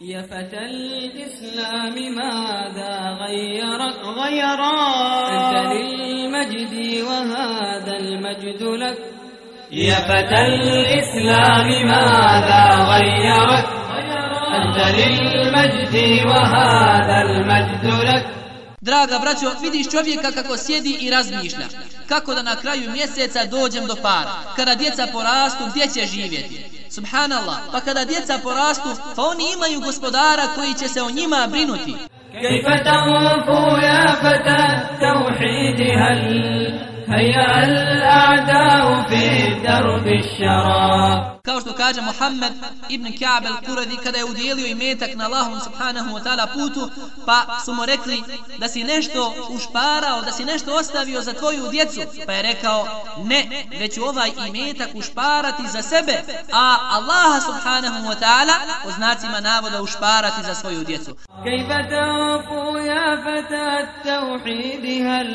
يا فتى الإسلام ماذا غيرك غيرا أنت للمجد وهذا المجد لك يا فتى الإسلام ماذا غيرك أنت للمجد وهذا المجد لك Draga braćo, vidiš čovjeka kako sjedi i razmišlja. Kako da na kraju mjeseca dođem do para. Kada djeca porastu, gdje će živjeti? Subhanallah, pa kada djeca porastu, pa oni imaju gospodara koji će se o njima brinuti. كيف تغفو يا فتى التوحيد هل هيا الأعداء في درب الشراب Kao što kaže Muhammed ibn Ka'b al-Quradi kada je udijelio imetak na Allahom subhanahu wa ta'ala putu, pa su mu rekli da si nešto ušparao, da si nešto ostavio za tvoju djecu. Pa je rekao, ne, već ću ovaj imetak ušparati za sebe, a Allaha subhanahu wa ta'ala o znacima navoda ušparati za svoju djecu. كيف تغفو يا فتى التوحيد هل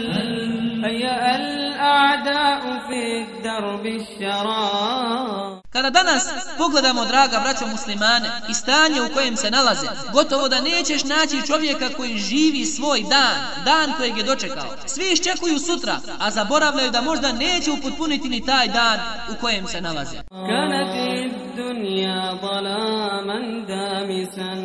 هيا الأعداء في الدرب الشراب Kada danas pogledamo, draga braćo muslimane, i stanje u kojem se nalaze, gotovo da nećeš naći čovjeka koji živi svoj dan, dan kojeg je dočekao. Svi iščekuju sutra, a zaboravljaju da možda neće upotpuniti ni taj dan u kojem se nalaze. Kana fi dunja balaman damisan,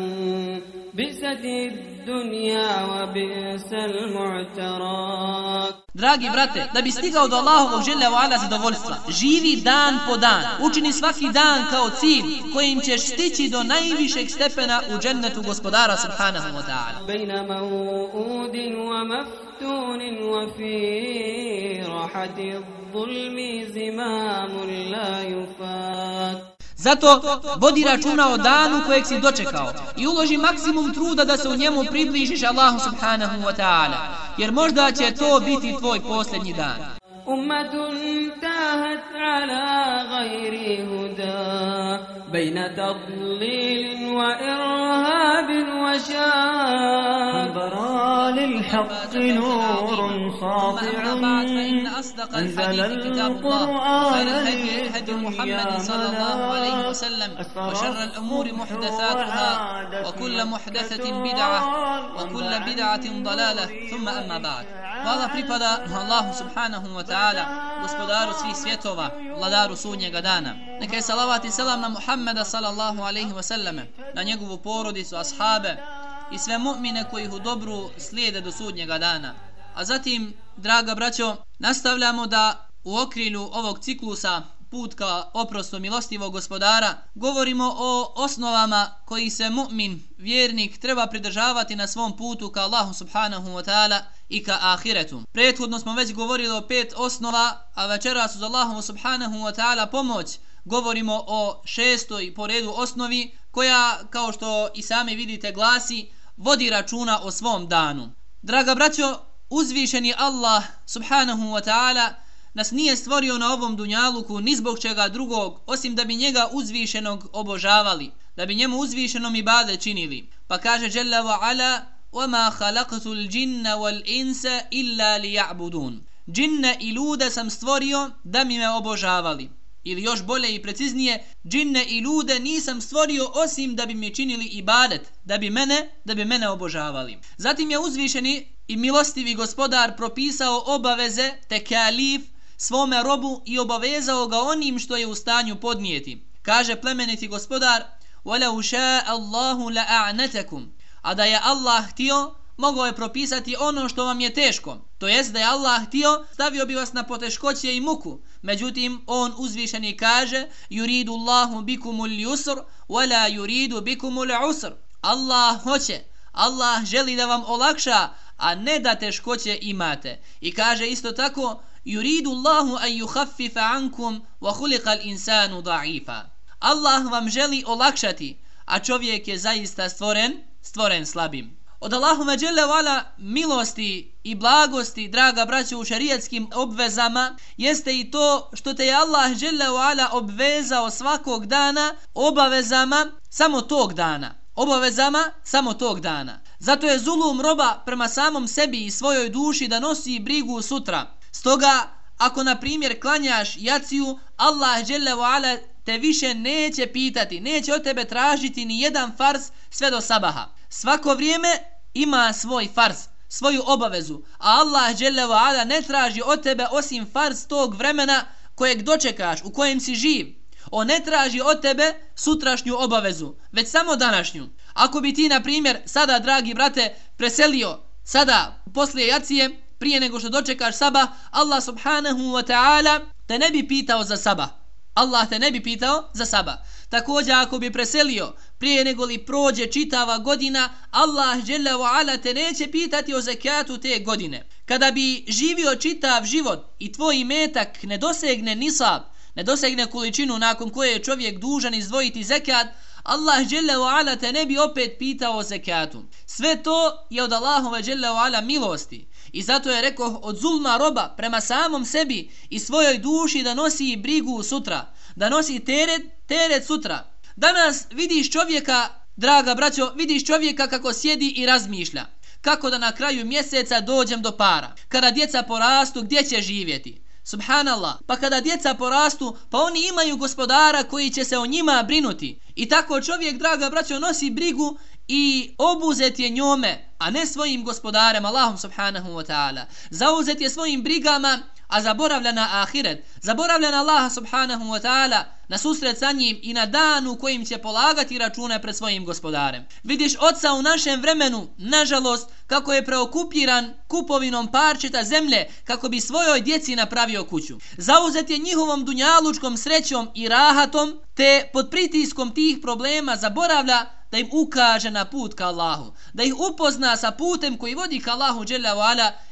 بئست الدنيا وبئس المعتراك Dragi brate, da bi stigao do Allahovog želja u ala zadovoljstva, živi dan po dan, učini svaki dan kao cilj kojim ćeš stići do najvišeg stepena u džennetu gospodara subhanahu wa ta'ala. بين موؤود ومفتون وفي راحة الظلم زمام لا يفات Zato vodi računa o danu kojeg si dočekao i uloži maksimum truda da se u njemu približiš Allahu subhanahu wa ta'ala, jer možda će to biti tvoj posljednji dan. أمة تاهت على غير هدى بين تضليل وإرهاب وشام برا للحق نور ساطع أنزل القرآن هدي محمد صلى الله عليه وسلم. وشر الأمور محدثاتها. وكل محدثة بدعة. وكل بدعة ضلالة. ثم أما بعد. Hvala pripada Allahu subhanahu wa ta'ala, gospodaru svih svjetova, vladaru sudnjega dana. Neka je salavat i selam na Muhammeda sallallahu alaihi wa sallame, na njegovu porodicu, ashabe i sve mu'mine koji ih u dobru slijede do sudnjega dana. A zatim, draga braćo, nastavljamo da u okrilju ovog ciklusa put ka oprostu milostivog gospodara, govorimo o osnovama koji se mu'min, vjernik, treba pridržavati na svom putu ka Allahu subhanahu wa ta'ala i ka ahiretu. Prethodno smo već govorili o pet osnova, a večeras uz Allahu subhanahu wa ta'ala pomoć govorimo o šestoj po redu osnovi, koja, kao što i sami vidite, glasi, vodi računa o svom danu. Draga braćo, uzvišeni Allah subhanahu wa ta'ala nas nije stvorio na ovom dunjaluku ni zbog čega drugog, osim da bi njega uzvišenog obožavali, da bi njemu uzvišenom i bade činili. Pa kaže Jalla wa ala, وَمَا خَلَقْتُ الْجِنَّ وَالْإِنسَ إِلَّا لِيَعْبُدُونَ Džinne i lude sam stvorio da mi me obožavali. Ili još bolje i preciznije, džinne i lude nisam stvorio osim da bi mi činili ibadet, da bi mene, da bi mene obožavali. Zatim je uzvišeni i milostivi gospodar propisao obaveze, te kalif, svome robu i obavezao ga onim što je u stanju podnijeti. Kaže plemeniti gospodar, وَلَوْ شَاءَ اللَّهُ لَأَعْنَتَكُمْ A da je Allah htio, mogao je propisati ono što vam je teško. To jest da je Allah htio, stavio bi vas na poteškoće i muku. Međutim, on uzvišeni kaže, yuridu Allahu bikumul yusr, wala yuridu bikumul usr. Allah hoće, Allah želi da vam olakša, a ne da teškoće imate. I kaže isto tako, yuridu Allahu an yukhaffifa ankum wa khuliqa al-insanu da'ifa. Allah vam želi olakšati, a čovjek je zaista stvoren, stvoren slabim. Od Allahume dželle vala milosti i blagosti, draga braćo, u šerijatskim obvezama, jeste i to što te je Allah dželle vala obvezao svakog dana obavezama samo tog dana. Obavezama samo tog dana. Zato je zulum roba prema samom sebi i svojoj duši da nosi brigu sutra. Stoga, ako na primjer klanjaš jaciju, Allah dželle vala te više neće pitati, neće od tebe tražiti ni jedan fars sve do sabaha. Svako vrijeme ima svoj fars, svoju obavezu, a Allah ala ne traži od tebe osim fars tog vremena kojeg dočekaš, u kojem si živ. On ne traži od tebe sutrašnju obavezu, već samo današnju. Ako bi ti, na primjer, sada, dragi brate, preselio, sada, poslije jacije, prije nego što dočekaš saba, Allah subhanahu wa ta'ala te ne bi pitao za saba. Allah te ne bi pitao za saba. Također ako bi preselio prije nego li prođe čitava godina, Allah dželle wa ala te neće pitati o zekatu te godine. Kada bi živio čitav život i tvoj metak ne dosegne nisab, ne dosegne količinu nakon koje je čovjek dužan izdvojiti zekat, Allah dželle wa ala te ne bi opet pitao o zekatu. Sve to je od Allahove dželle wa ala milosti. I zato je rekao od zulma roba prema samom sebi i svojoj duši da nosi brigu sutra, da nosi teret, teret sutra. Danas vidiš čovjeka, draga braćo, vidiš čovjeka kako sjedi i razmišlja. Kako da na kraju mjeseca dođem do para. Kada djeca porastu, gdje će živjeti? Subhanallah. Pa kada djeca porastu, pa oni imaju gospodara koji će se o njima brinuti. I tako čovjek, draga braćo, nosi brigu i obuzet je njome, a ne svojim gospodarem, Allahom subhanahu wa ta'ala. Zauzet je svojim brigama, a zaboravlja na ahiret. Zaboravlja na Allaha subhanahu wa ta'ala, na susret sa njim i na danu kojim će polagati račune pred svojim gospodarem. Vidiš oca u našem vremenu, nažalost, kako je preokupiran kupovinom parčeta zemlje kako bi svojoj djeci napravio kuću. Zauzet je njihovom dunjalučkom srećom i rahatom, te pod pritiskom tih problema zaboravlja da im ukaže na put ka Allahu, da ih upozna sa putem koji vodi ka Allahu dželle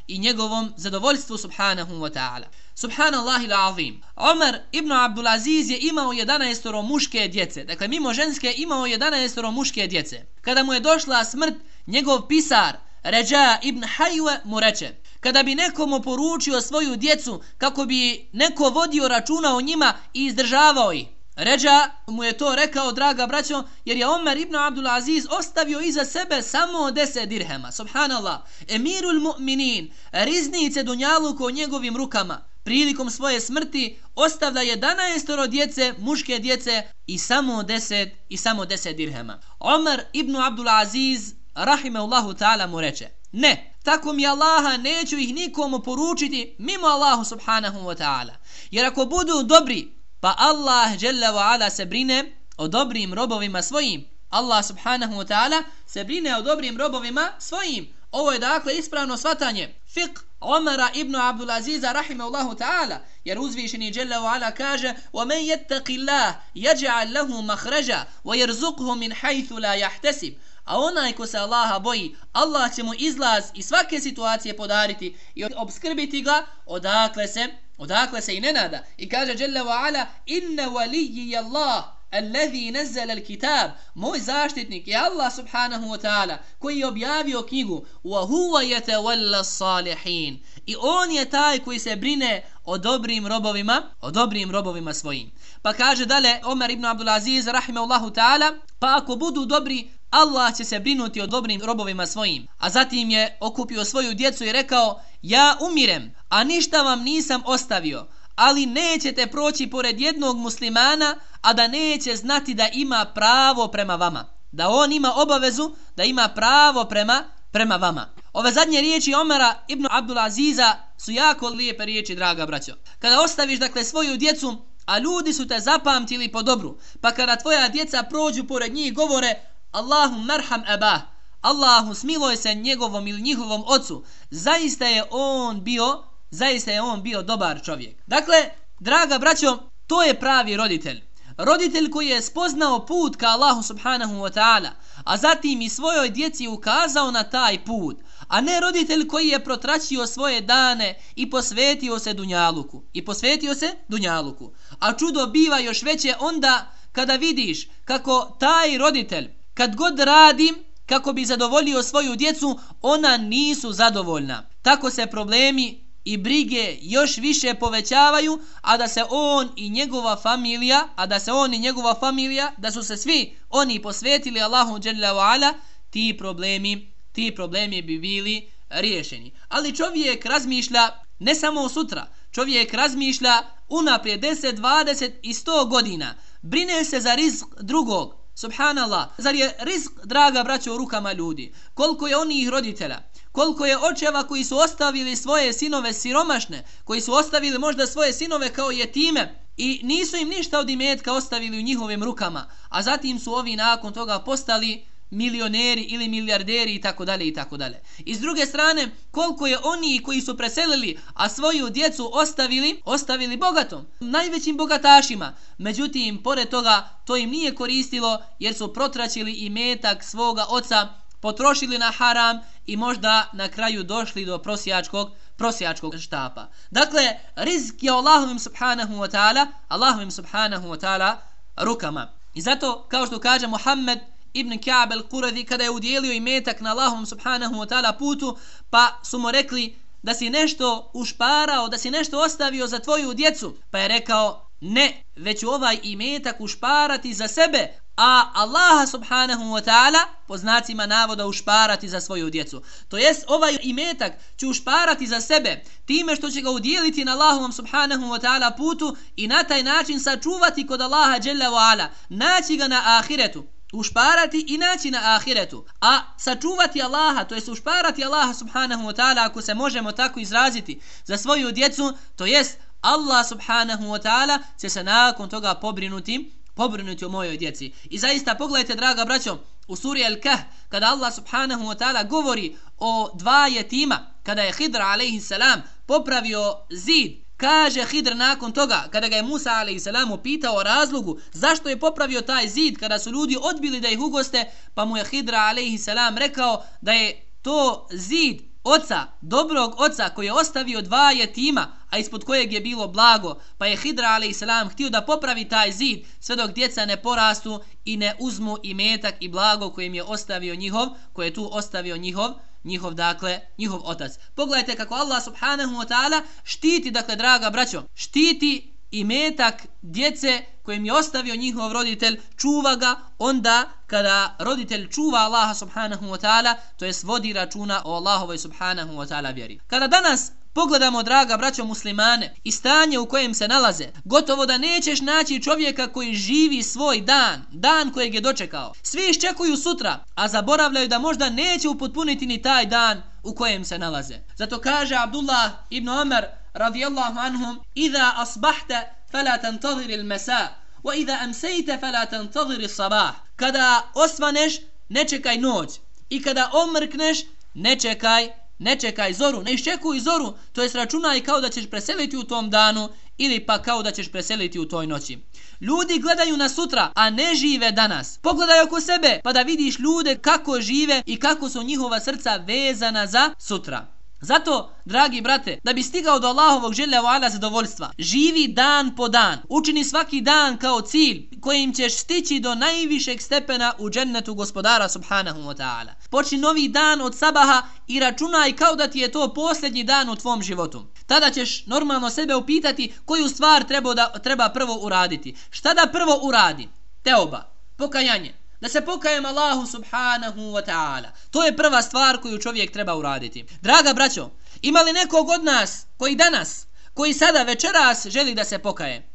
i njegovom zadovoljstvu subhanahu wa ta'ala. Subhanallahi azim. Omer ibn Abdul Aziz je imao 11 muške djece. Dakle, mimo ženske imao 11 muške djece. Kada mu je došla smrt, njegov pisar, Ređa ibn Hajve, mu reče, kada bi nekomu poručio svoju djecu kako bi neko vodio računa o njima i izdržavao ih, Ređa mu je to rekao, draga braćo, jer je Omer ibn Abdul Aziz ostavio iza sebe samo deset dirhema. Subhanallah. Emirul mu'minin, riznice dunjaluku o njegovim rukama. Prilikom svoje smrti ostavlja 11 djece, muške djece i samo 10 i samo 10 dirhema. Omar ibn Abdul Aziz rahimehullahu ta'ala mu reče: "Ne, tako mi Allaha neću ih nikomu poručiti mimo Allahu subhanahu wa ta'ala. Jer ako budu dobri, Pa Allah dželle ve ala se brine o dobrim robovima svojim. Allah subhanahu wa ta'ala se brine o dobrim robovima svojim. Ovo je dakle ispravno svatanje. Fiqh Omara ibn Abdul Aziza rahimahullahu ta'ala jer uzvišeni dželle ve ala kaže: "Wa man yattaqillah yaj'al lahu makhraja wa yarzuqhu min haythu la yahtasib." A onaj ko se Allaha boji, Allah će mu izlaz iz svake situacije podariti i obskrbiti ga odakle se Odakle se i ne nada. I kaže Jalla wa ala, inna waliji Allah, alladhi nazzala al-kitab. Moj zaštitnik je Allah subhanahu wa ta'ala koji je objavio knjigu wa huwa yatawalla salihin i on je taj koji se brine o dobrim robovima o dobrim robovima svojim. Pa kaže dale Omer ibn Abdul Aziz rahimahullahu ta'ala pa ako budu dobri Allah će se brinuti o dobrim robovima svojim. A zatim je okupio svoju djecu i rekao, ja umirem, a ništa vam nisam ostavio, ali nećete proći pored jednog muslimana, a da neće znati da ima pravo prema vama. Da on ima obavezu da ima pravo prema prema vama. Ove zadnje riječi Omara ibn Abdul Aziza su jako lijepe riječi, draga braćo. Kada ostaviš dakle svoju djecu, a ljudi su te zapamtili po dobru, pa kada tvoja djeca prođu pored njih govore Allahu marham eba, Allahu smiloj se njegovom ili njihovom ocu, zaista je on bio, zaista je on bio dobar čovjek. Dakle, draga braćo, to je pravi roditelj. Roditelj koji je spoznao put ka Allahu subhanahu wa ta'ala, a zatim i svojoj djeci ukazao na taj put, a ne roditelj koji je protračio svoje dane i posvetio se Dunjaluku. I posvetio se Dunjaluku. A čudo biva još veće onda kada vidiš kako taj roditelj kad god radim kako bi zadovoljio svoju djecu, ona nisu zadovoljna. Tako se problemi i brige još više povećavaju, a da se on i njegova familija, a da se on i njegova familija, da su se svi oni posvetili Allahu dželle ala, ti problemi, ti problemi bi bili riješeni. Ali čovjek razmišlja ne samo sutra, čovjek razmišlja unaprijed 10, 20 i 100 godina brine se za rizk drugog. Subhanallah, zar je rizk, draga braćo, u rukama ljudi? Koliko je onih roditelja? Koliko je očeva koji su ostavili svoje sinove siromašne? Koji su ostavili možda svoje sinove kao jetime? I nisu im ništa od imetka ostavili u njihovim rukama. A zatim su ovi nakon toga postali milioneri ili milijarderi i tako dalje i tako dalje. I s druge strane, koliko je oni koji su preselili, a svoju djecu ostavili, ostavili bogatom, najvećim bogatašima. Međutim, pored toga, to im nije koristilo jer su protraćili i metak svoga oca, potrošili na haram i možda na kraju došli do prosjačkog prosjačkog štapa. Dakle, rizk je Allahovim subhanahu wa ta'ala, Allahovim subhanahu wa ta'ala rukama. I zato, kao što kaže Muhammed, Ibn Ka'b al-Quradi kada je udjelio i metak na Allahom subhanahu wa ta'ala putu, pa su mu rekli da si nešto ušparao, da si nešto ostavio za tvoju djecu. Pa je rekao, ne, već ovaj imetak ušparati za sebe, a Allaha subhanahu wa ta'ala po znacima navoda ušparati za svoju djecu. To jest ovaj imetak će ušparati za sebe time što će ga udjeliti na Allahovom subhanahu wa ta'ala putu i na taj način sačuvati kod Allaha jalla wa ala. Naći ga na ahiretu ušparati i naći na ahiretu. A sačuvati Allaha, to jest ušparati Allaha subhanahu wa ta'ala, ako se možemo tako izraziti za svoju djecu, to jest Allah subhanahu wa ta'ala će se nakon toga pobrinuti pobrinuti o mojoj djeci. I zaista pogledajte, draga braćo, u suri Al-Kah, kada Allah subhanahu wa ta'ala govori o dva jetima, kada je Hidra alaihi salam popravio zid Kaže Hidr nakon toga, kada ga je Musa a.s. upitao o razlogu zašto je popravio taj zid kada su ljudi odbili da ih ugoste, pa mu je Hidr a.s. rekao da je to zid oca, dobrog oca koji je ostavio dva jetima, a ispod kojeg je bilo blago, pa je Hidra a.s. htio da popravi taj zid sve dok djeca ne porastu i ne uzmu i metak i blago kojim je ostavio njihov, koje je tu ostavio njihov, njihov dakle njihov otac pogledajte kako Allah subhanahu wa ta'ala štiti dakle draga braćo štiti i metak djece kojem je ostavio njihov roditelj čuva ga onda kada roditelj čuva Allaha subhanahu wa ta'ala to jest vodi računa o Allahovoj subhanahu wa ta'ala vjeri kada danas pogledamo, draga braćo muslimane, i stanje u kojem se nalaze, gotovo da nećeš naći čovjeka koji živi svoj dan, dan kojeg je dočekao. Svi iščekuju sutra, a zaboravljaju da možda neće upotpuniti ni taj dan u kojem se nalaze. Zato kaže Abdullah ibn Omer, radijallahu anhum, Iza asbahte, fela tantazir il mesa, wa iza amsejte, fela tantazir il sabah. Kada osvaneš, ne čekaj noć. I kada omrkneš, ne čekaj ne čekaj zoru, ne iščekuj zoru, to jest računaj kao da ćeš preseliti u tom danu ili pa kao da ćeš preseliti u toj noći. Ljudi gledaju na sutra, a ne žive danas. Pogledaj oko sebe pa da vidiš ljude kako žive i kako su njihova srca vezana za sutra. Zato, dragi brate, da bi stigao do Allahovog želja vala zadovoljstva, živi dan po dan, učini svaki dan kao cilj kojim ćeš stići do najvišeg stepena u džennetu gospodara subhanahu wa ta'ala. Počni novi dan od sabaha i računaj kao da ti je to posljednji dan u tvom životu. Tada ćeš normalno sebe upitati koju stvar treba, da, treba prvo uraditi. Šta da prvo uradi? Teoba, pokajanje da se pokajem Allahu subhanahu wa ta'ala. To je prva stvar koju čovjek treba uraditi. Draga braćo, ima li nekog od nas koji danas, koji sada večeras želi da se pokaje?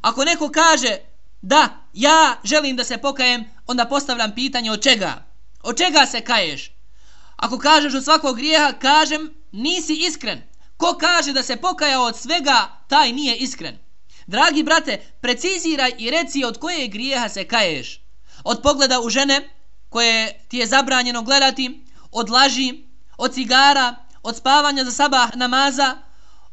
Ako neko kaže da, ja želim da se pokajem, onda postavljam pitanje od čega? Od čega se kaješ? Ako kažeš od svakog grijeha, kažem nisi iskren. Ko kaže da se pokaja od svega, taj nije iskren. Dragi brate, preciziraj i reci od koje grijeha se kaješ od pogleda u žene koje ti je zabranjeno gledati, od laži, od cigara, od spavanja za sabah namaza,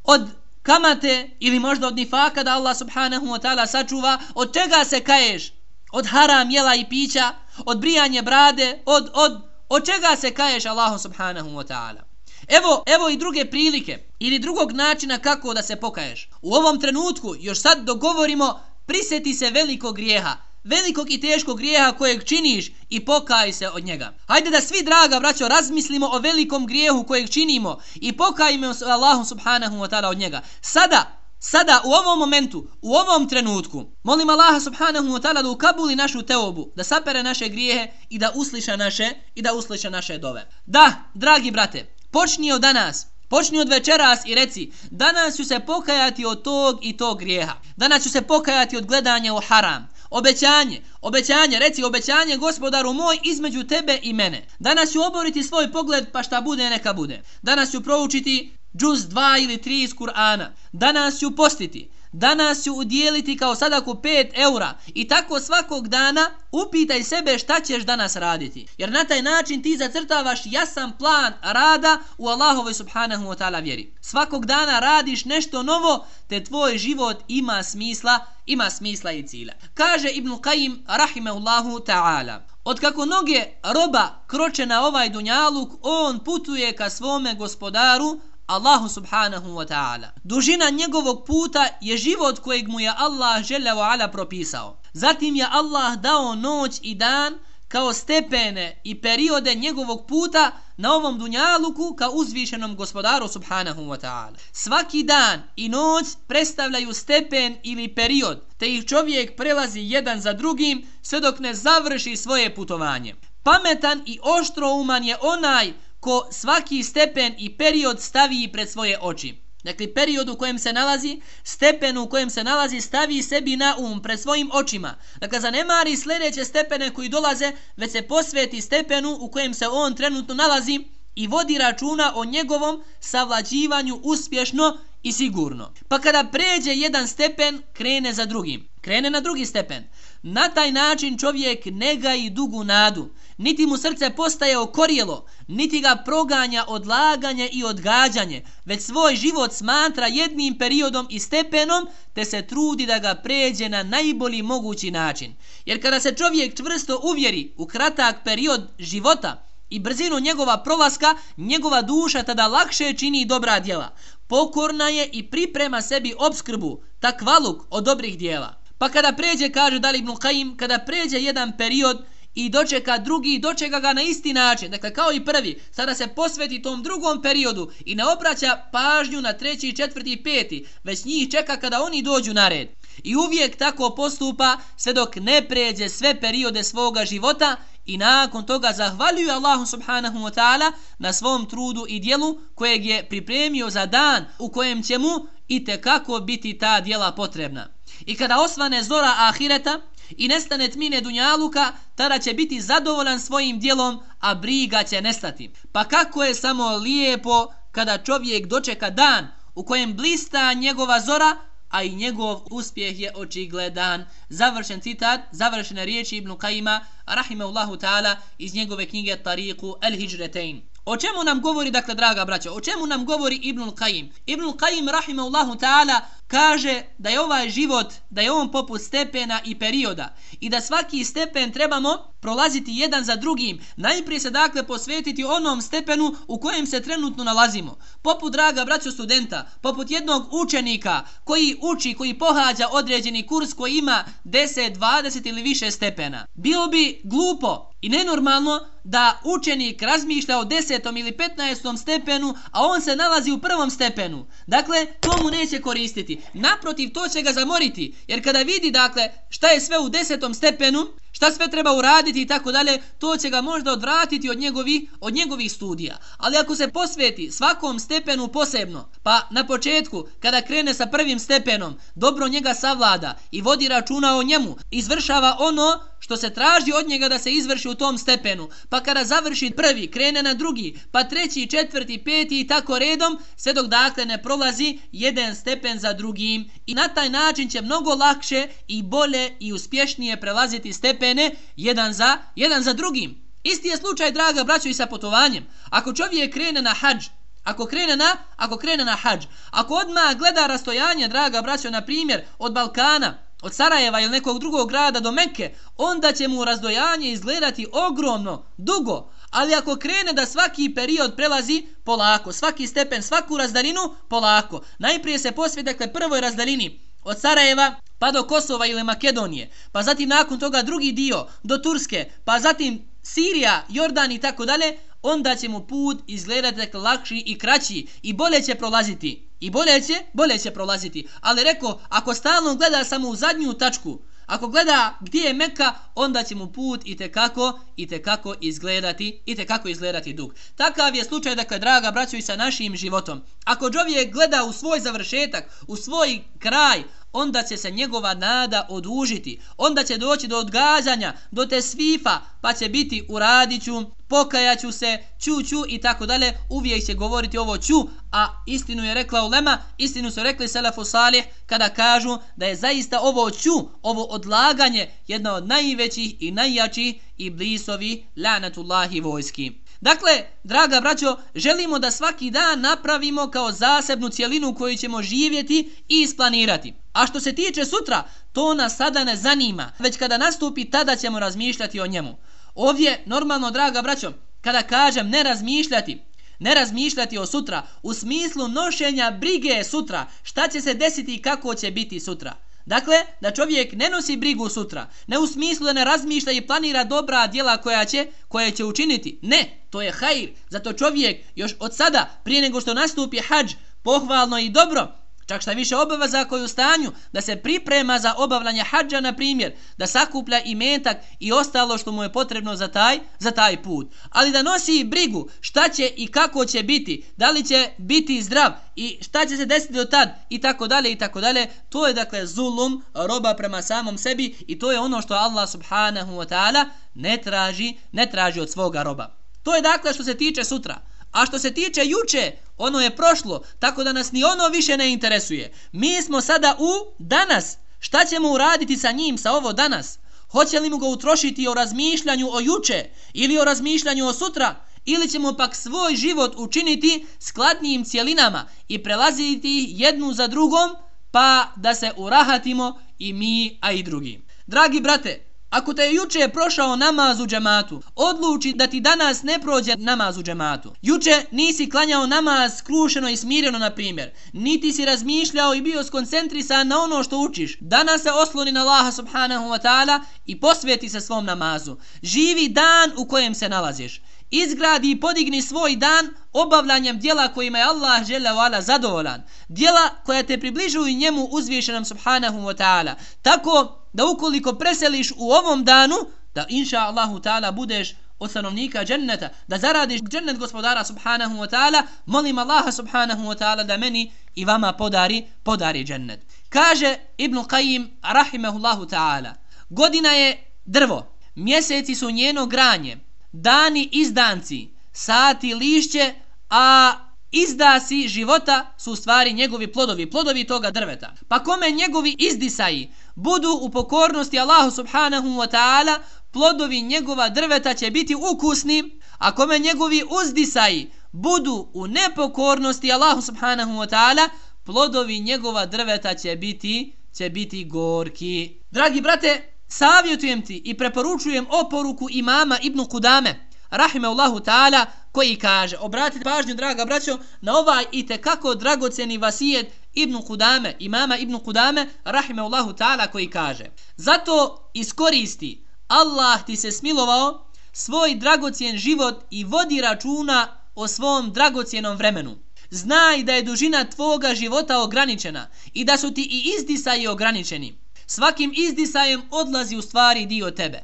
od kamate ili možda od nifaka da Allah subhanahu wa ta'ala sačuva, od čega se kaješ? Od haram jela i pića, od brijanje brade, od, od, od čega se kaješ Allahu subhanahu wa ta'ala? Evo, evo i druge prilike ili drugog načina kako da se pokaješ. U ovom trenutku još sad dogovorimo priseti se velikog grijeha velikog i teškog grijeha kojeg činiš i pokaj se od njega. Hajde da svi, draga braćo, razmislimo o velikom grijehu kojeg činimo i pokajimo se Allahu subhanahu wa ta'ala od njega. Sada, sada, u ovom momentu, u ovom trenutku, molim Allaha subhanahu wa ta'ala da ukabuli našu teobu, da sapere naše grijehe i da usliša naše, i da usliša naše dove. Da, dragi brate, počni od danas, Počni od večeras i reci, danas ću se pokajati od tog i tog grijeha. Danas ću se pokajati od gledanja u haram, Obećanje, obećanje, reci obećanje gospodaru moj između tebe i mene. Danas ću oboriti svoj pogled pa šta bude neka bude. Danas ću proučiti džuz 2 ili 3 iz Kur'ana. Danas ću postiti danas ću udjeliti kao sadaku 5 eura i tako svakog dana upitaj sebe šta ćeš danas raditi. Jer na taj način ti zacrtavaš jasan plan rada u Allahovoj subhanahu wa ta'ala vjeri. Svakog dana radiš nešto novo te tvoj život ima smisla, ima smisla i cilja. Kaže Ibn Qayyim rahimahullahu ta'ala. Od kako noge roba kroče na ovaj dunjaluk, on putuje ka svome gospodaru, Allahu subhanahu wa ta'ala. Dužina njegovog puta je život kojeg mu je Allah žele wa ala propisao. Zatim je Allah dao noć i dan kao stepene i periode njegovog puta na ovom dunjaluku ka uzvišenom gospodaru subhanahu wa ta'ala. Svaki dan i noć predstavljaju stepen ili period, te ih čovjek prelazi jedan za drugim sve dok ne završi svoje putovanje. Pametan i oštrouman je onaj ko svaki stepen i period stavi pred svoje oči. Dakle, period u kojem se nalazi, stepen u kojem se nalazi, stavi sebi na um pred svojim očima. Dakle, zanemari sljedeće stepene koji dolaze, već se posveti stepenu u kojem se on trenutno nalazi i vodi računa o njegovom savlađivanju uspješno i sigurno. Pa kada pređe jedan stepen, krene za drugim. Krene na drugi stepen. Na taj način čovjek nega gaji dugu nadu niti mu srce postaje okorijelo, niti ga proganja odlaganje i odgađanje, već svoj život smatra jednim periodom i stepenom, te se trudi da ga pređe na najbolji mogući način. Jer kada se čovjek čvrsto uvjeri u kratak period života i brzinu njegova prolaska, njegova duša tada lakše čini dobra djela. Pokorna je i priprema sebi obskrbu, takvaluk od dobrih djela. Pa kada pređe, kaže Dalibnu ibn kada pređe jedan period, i dočeka drugi i dočeka ga na isti način. Dakle, kao i prvi, sada se posveti tom drugom periodu i ne obraća pažnju na treći, četvrti i peti, već njih čeka kada oni dođu na red. I uvijek tako postupa sve dok ne pređe sve periode svoga života i nakon toga zahvaljuje Allahu subhanahu wa ta'ala na svom trudu i dijelu kojeg je pripremio za dan u kojem će mu i kako biti ta dijela potrebna. I kada osvane zora ahireta, i nestane tmine dunjaluka, tada će biti zadovoljan svojim dijelom, a briga će nestati. Pa kako je samo lijepo kada čovjek dočeka dan u kojem blista njegova zora, a i njegov uspjeh je očigledan. Završen citat, završene riječi Ibn Kajima, rahimeullahu ta'ala, iz njegove knjige Tariku El Hijretain. O čemu nam govori, dakle, draga braća, o čemu nam govori Ibnul Qayyim? Ibnul Qayyim, rahimahullahu ta'ala, kaže da je ovaj život, da je on poput stepena i perioda i da svaki stepen trebamo prolaziti jedan za drugim. Najprije se dakle posvetiti onom stepenu u kojem se trenutno nalazimo. Poput draga braćo studenta, poput jednog učenika koji uči, koji pohađa određeni kurs koji ima 10, 20 ili više stepena. Bilo bi glupo i nenormalno da učenik razmišlja o desetom ili petnaestom stepenu, a on se nalazi u prvom stepenu. Dakle, to mu neće koristiti. Naprotiv, to će ga zamoriti. Jer kada vidi, dakle, šta je sve u desetom stepenu, šta sve treba uraditi i tako dalje, to će ga možda odvratiti od njegovi, od njegovih studija. Ali ako se posveti svakom stepenu posebno, pa na početku, kada krene sa prvim stepenom, dobro njega savlada i vodi računa o njemu, izvršava ono što se traži od njega da se izvrši u tom stepenu, pa kada završi prvi, krene na drugi, pa treći, četvrti, peti i tako redom, sve dok dakle ne prolazi jedan stepen za drugim i na taj način će mnogo lakše i bolje i uspješnije prelaziti stepene jedan za, jedan za drugim. Isti je slučaj, draga braćo, i sa putovanjem. Ako čovjek krene na hađ, Ako krene na, ako krene na hađ, ako odmah gleda rastojanje, draga braćo, na primjer, od Balkana, od Sarajeva ili nekog drugog grada do Mekke, onda će mu razdojanje izgledati ogromno, dugo. Ali ako krene da svaki period prelazi polako, svaki stepen, svaku razdalinu polako. Najprije se posvije, dakle, prvoj razdalini, od Sarajeva pa do Kosova ili Makedonije, pa zatim nakon toga drugi dio do Turske, pa zatim Sirija, Jordan i tako dalje, onda će mu put izgledati dakle, lakši i kraći i bolje će prolaziti. I bolje će, bolje će prolaziti. Ali reko, ako stalno gleda samo u zadnju tačku, ako gleda gdje je Meka, onda će mu put i te kako i te kako izgledati i te kako izgledati dug. Takav je slučaj dakle draga braćo i sa našim životom. Ako čovjek gleda u svoj završetak, u svoj kraj, onda će se njegova nada odužiti. Onda će doći do odgazanja, do te svifa, pa će biti uradiću, pokajaću se, ću, ću i tako dalje. Uvijek će govoriti ovo ću, a istinu je rekla ulema, istinu su rekli Selefu Salih kada kažu da je zaista ovo ću, ovo odlaganje, jedna od najvećih i najjačih i blisovi lanatullahi vojski. Dakle, draga braćo, želimo da svaki dan napravimo kao zasebnu cijelinu koju ćemo živjeti i isplanirati. A što se tiče sutra, to nas sada ne zanima. Već kada nastupi, tada ćemo razmišljati o njemu. Ovdje, normalno, draga braćo, kada kažem ne razmišljati, ne razmišljati o sutra, u smislu nošenja brige sutra, šta će se desiti i kako će biti sutra. Dakle, da čovjek ne nosi brigu sutra, ne u smislu da ne razmišlja i planira dobra djela koja će, koja će učiniti. Ne, to je hajr. Zato čovjek još od sada, prije nego što nastupi hađ, pohvalno i dobro, Čak šta više obaveza koju stanju da se priprema za obavljanje hađa, na primjer, da sakuplja i metak i ostalo što mu je potrebno za taj, za taj put. Ali da nosi brigu šta će i kako će biti, da li će biti zdrav i šta će se desiti do tad i tako dalje i tako dalje, to je dakle zulum roba prema samom sebi i to je ono što Allah subhanahu wa ta'ala ne traži, ne traži od svoga roba. To je dakle što se tiče sutra. A što se tiče juče, ono je prošlo, tako da nas ni ono više ne interesuje. Mi smo sada u danas. Šta ćemo uraditi sa njim, sa ovo danas? Hoće li mu ga utrošiti o razmišljanju o juče ili o razmišljanju o sutra? Ili ćemo pak svoj život učiniti skladnijim cijelinama i prelaziti jednu za drugom pa da se urahatimo i mi, a i drugi. Dragi brate, Ako te juče prošao namaz u džematu, odluči da ti danas ne prođe namaz u džematu. Juče nisi klanjao namaz skrušeno i smireno, na primjer. Niti si razmišljao i bio skoncentrisan na ono što učiš. Danas se osloni na Allaha subhanahu wa ta'ala i posveti se svom namazu. Živi dan u kojem se nalaziš. Izgradi i podigni svoj dan obavljanjem dijela kojima je Allah žele ala zadovoljan. Dijela koja te približuju njemu uzvišenom subhanahu wa ta'ala. Tako da ukoliko preseliš u ovom danu, da inša Allahu ta'ala budeš od stanovnika dženneta, da zaradiš džennet gospodara subhanahu wa ta'ala, molim Allaha subhanahu wa ta'ala da meni i vama podari, podari džennet. Kaže Ibn Qayyim rahimahullahu ta'ala, godina je drvo, mjeseci su njeno granje, dani izdanci, sati lišće, a izdasi života su u stvari njegovi plodovi, plodovi toga drveta. Pa kome njegovi izdisaji budu u pokornosti Allahu subhanahu wa ta'ala, plodovi njegova drveta će biti ukusni, a kome njegovi uzdisaji budu u nepokornosti Allahu subhanahu wa ta'ala, plodovi njegova drveta će biti će biti gorki. Dragi brate, savjetujem ti i preporučujem oporuku imama Ibnu Kudame, rahimahullahu ta'ala, koji kaže, obratite pažnju, draga braćo, na ovaj i kako dragoceni vasijet Ibnu Kudame, imama Ibnu Kudame, rahimahullahu ta'ala, koji kaže, zato iskoristi, Allah ti se smilovao, svoj dragocijen život i vodi računa o svom dragocijenom vremenu. Znaj da je dužina tvoga života ograničena i da su ti i izdisaji ograničeni. Svakim izdisajem odlazi u stvari dio tebe.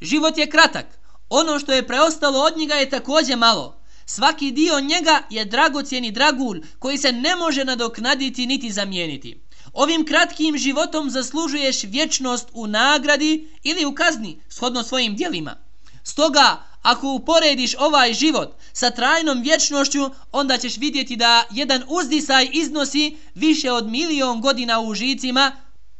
Život je kratak. Ono što je preostalo od njega je također malo. Svaki dio njega je dragocjeni dragulj koji se ne može nadoknaditi niti zamijeniti. Ovim kratkim životom zaslužuješ vječnost u nagradi ili u kazni shodno svojim dijelima. Stoga, ako uporediš ovaj život sa trajnom vječnošću, onda ćeš vidjeti da jedan uzdisaj iznosi više od milion godina u žicima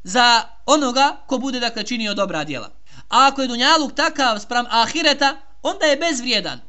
za onoga ko bude dakle činio dobra djela. A ako je dunjaluk takav sprem ahireta, onda je bezvrijedan.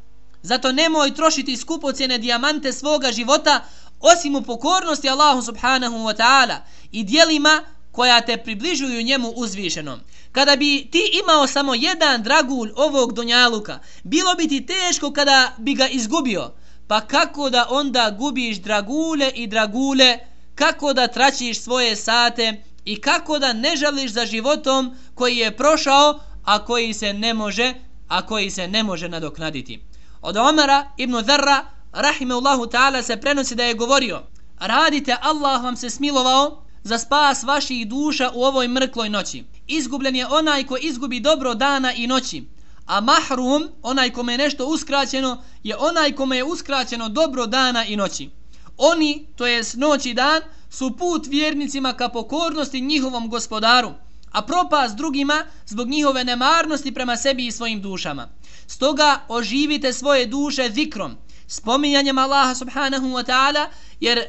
Zato nemoj trošiti skupocjene dijamante svoga života osim u pokornosti Allahu subhanahu wa ta'ala i dijelima koja te približuju njemu uzvišenom. Kada bi ti imao samo jedan dragulj ovog dunjaluka, bilo bi ti teško kada bi ga izgubio. Pa kako da onda gubiš dragule i dragule, kako da tračiš svoje sate i kako da ne žališ za životom koji je prošao, a koji se ne može, a koji se ne može nadoknaditi. Od Omara ibn Dharra, rahimahullahu ta'ala, se prenosi da je govorio Radite, Allah vam se smilovao za spas vaših duša u ovoj mrkloj noći. Izgubljen je onaj ko izgubi dobro dana i noći. A mahrum, onaj kome je nešto uskraćeno, je onaj kome je uskraćeno dobro dana i noći. Oni, to jest noć i dan, su put vjernicima ka pokornosti njihovom gospodaru, a propast drugima zbog njihove nemarnosti prema sebi i svojim dušama. Stoga oživite svoje duše zikrom, spominjanjem Allaha subhanahu wa ta'ala, jer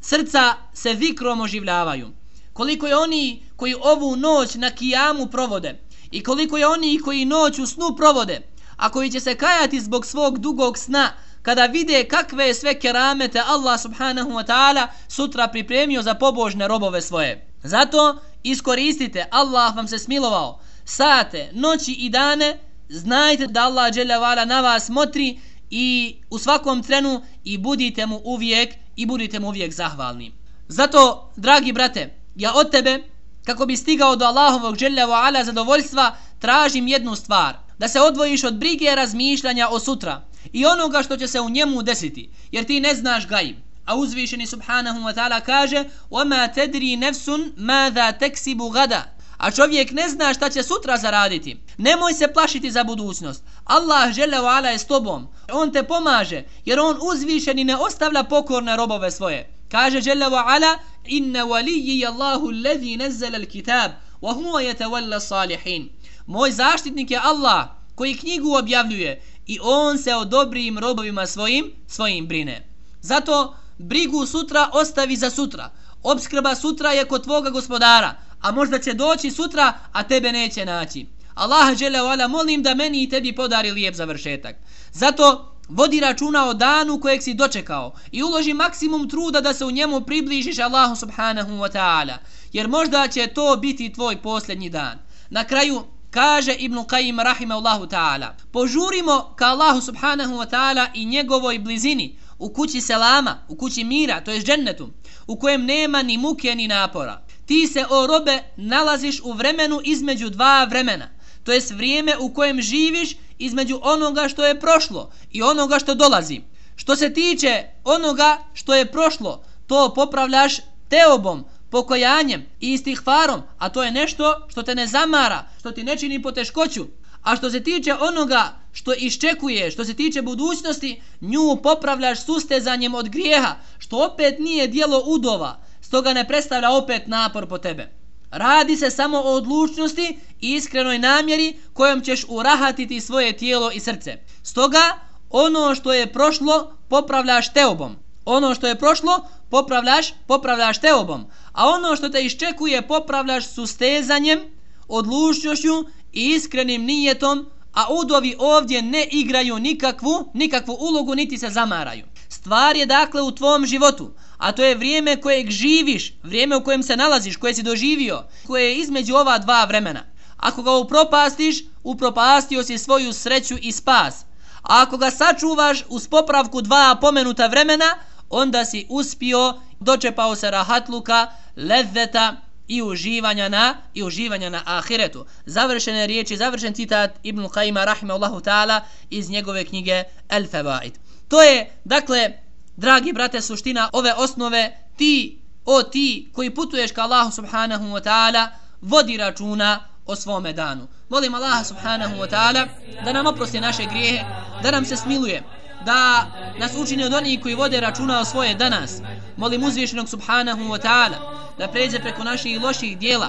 srca se zikrom oživljavaju. Koliko je oni koji ovu noć na kijamu provode i koliko je oni koji noć u snu provode, a koji će se kajati zbog svog dugog sna, kada vide kakve sve keramete Allah subhanahu wa ta'ala sutra pripremio za pobožne robove svoje. Zato iskoristite, Allah vam se smilovao, sate, noći i dane, znajte da Allah dželjavala na vas motri i u svakom trenu i budite mu uvijek i budite mu uvijek zahvalni. Zato, dragi brate, ja od tebe, kako bi stigao do Allahovog dželjavala zadovoljstva, tražim jednu stvar, da se odvojiš od brige razmišljanja o sutra i onoga što će se u njemu desiti, jer ti ne znaš gajib A uzvišeni subhanahu wa ta'ala kaže وَمَا تَدْرِي نَفْسٌ مَاذَا تَكْسِبُ غَدَا A čovjek ne zna šta će sutra zaraditi. Nemoj se plašiti za budućnost. Allah žele ala je s tobom. On te pomaže, jer on uzvišeni ne ostavlja pokorne robove svoje. Kaže žele ala Inna waliji Allahu alladhi nazzala al-kitab wa huwa yatawalla salihin. Moj zaštitnik je Allah koji knjigu objavljuje i on se o dobrim robovima svojim svojim brine. Zato brigu sutra ostavi za sutra. Obskrba sutra je kod tvoga gospodara, a možda će doći sutra, a tebe neće naći. Allah žele vala, molim da meni i tebi podari lijep završetak. Zato vodi računa o danu kojeg si dočekao i uloži maksimum truda da se u njemu približiš Allahu subhanahu wa ta'ala, jer možda će to biti tvoj posljednji dan. Na kraju, kaže Ibn Qayyim rahimahullahu ta'ala, požurimo ka Allahu subhanahu wa ta'ala i njegovoj blizini, u kući selama, u kući mira, to je džennetu, u kojem nema ni muke ni napora. Ti se, o robe, nalaziš u vremenu između dva vremena. To je vrijeme u kojem živiš između onoga što je prošlo i onoga što dolazi. Što se tiče onoga što je prošlo, to popravljaš teobom, pokojanjem i istihvarom, a to je nešto što te ne zamara, što ti ne čini poteškoću. A što se tiče onoga što iščekuje, što se tiče budućnosti, nju popravljaš sustezanjem od grijeha, što opet nije dijelo udova, stoga ne predstavlja opet napor po tebe. Radi se samo o odlučnosti i iskrenoj namjeri kojom ćeš urahatiti svoje tijelo i srce. Stoga, ono što je prošlo, popravljaš teobom. Ono što je prošlo, popravljaš, popravljaš teobom. A ono što te iščekuje, popravljaš sustezanjem, odlučnošću i iskrenim nijetom, a udovi ovdje ne igraju nikakvu, nikakvu ulogu niti se zamaraju. Stvar je dakle u tvom životu, a to je vrijeme kojeg živiš, vrijeme u kojem se nalaziš, koje si doživio, koje je između ova dva vremena. Ako ga upropastiš, upropastio si svoju sreću i spas. A ako ga sačuvaš uz popravku dva pomenuta vremena, onda si uspio, dočepao se rahatluka, lezeta, i uživanja na i uživanja na ahiretu. Završene riječi, završen citat Ibn Qayyima rahimehullahu ta'ala iz njegove knjige El Fawaid. To je, dakle, dragi brate, suština ove osnove ti, o ti koji putuješ ka Allahu subhanahu wa ta'ala, vodi računa o svome danu. Molim Allaha subhanahu wa ta'ala da nam oprosti naše grijehe, da nam se smiluje, da nas učini od onih koji vode računa o svoje danas. Molim uzvišenog subhanahu wa ta'ala da pređe preko naših loših dijela,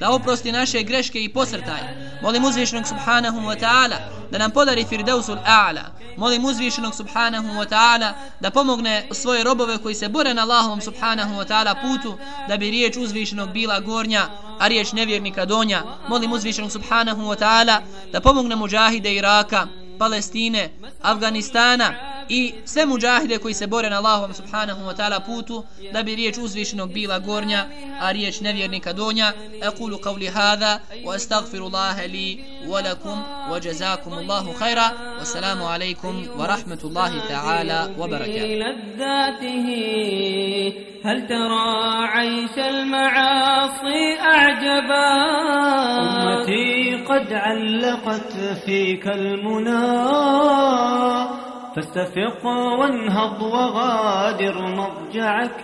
da oprosti naše greške i posrtaje. Molim uzvišenog subhanahu wa ta'ala da nam podari firdausul a'la. Molim uzvišenog subhanahu wa ta'ala da pomogne svoje robove koji se bore na Allahovom subhanahu wa ta'ala putu da bi riječ uzvišenog bila gornja, a riječ nevjernika donja. Molim uzvišenog subhanahu wa ta'ala da pomogne muđahide Iraka, Palestine, Afganistana i sve muđahide koji se bore na Allahom subhanahu wa ta'ala putu da bi riječ uzvišenog bila gornja a riječ nevjernika donja. Ekulu kavli hada wa astagfirullaha li ولكم وجزاكم الله خيرا. والسلام عليكم ورحمة الله تعالى وبركاته. لذاته هل ترى عيش المعاصي أعجبا؟ أمتي قد علقت فيك المنى. فاستفق وانهض وغادر مضجعك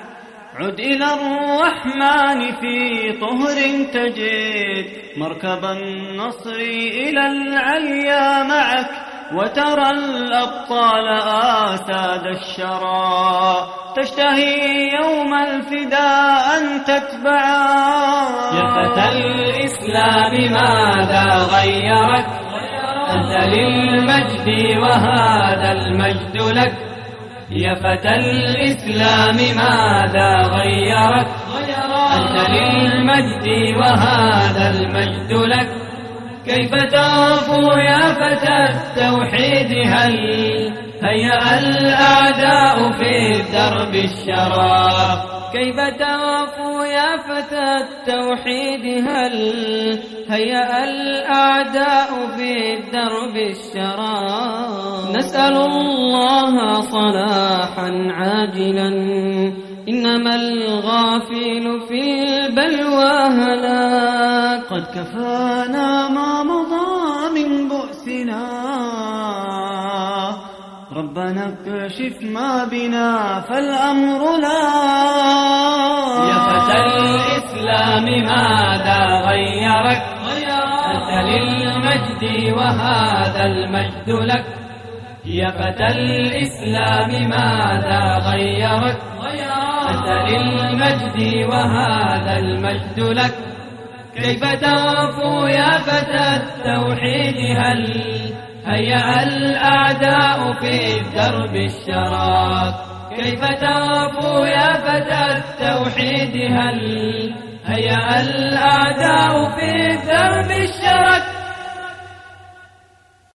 عد إلى الرحمن في طهر تجد مركب النصر إلى العليا معك وترى الأبطال آساد الشرى. تشتهي يوم الفداء أن تتبعا. يا فتى الإسلام ماذا غيرك أنت للمجد وهذا المجد لك. يا فتى الإسلام ماذا غيرك أنت للمجد وهذا المجد لك. كيف تغفو يا فتى التوحيد؟ هل هيأ الأعداء في درب الشراب؟ كيف تغفو يا فتى التوحيد؟ هل هيأ الأعداء في درب الشراب؟ نسأل الله صلاحا عاجلا. إنما الغافل في البلوى هلاك قد كفانا ما مضى من بؤسنا. ربنا اكشف ما بنا فالأمر لا. يا فتى الإسلام ماذا غيرك؟ أنت للمجد وهذا المجد لك. يا فتى الإسلام ماذا غيرك أنت للمجد وهذا المجد لك. كيف تغفو يا فتى التوحيد؟ هل هيأ الأعداء في درب الشراك كيف تغفو يا فتى التوحيد؟ هل هيأ الأعداء في درب الشرك